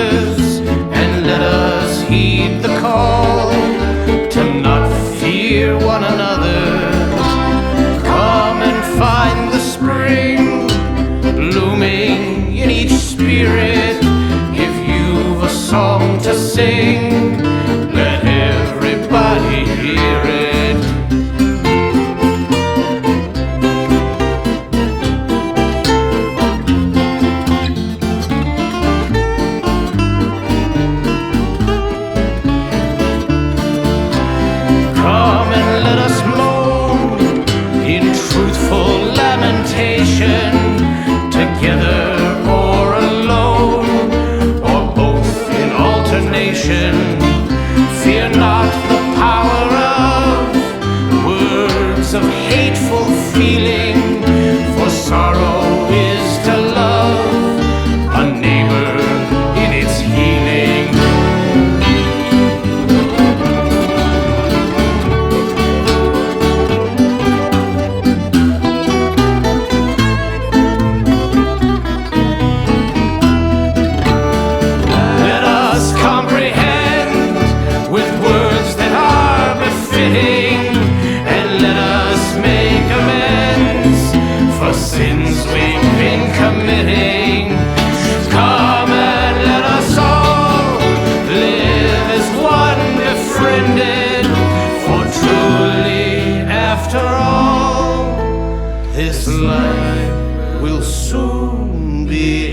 brothers, and let us heed the call to not fear one another. Come and find the spring blooming in each spirit. If you've a song to sing, alternation. Fear not the power of words of hateful feeling, This life will soon be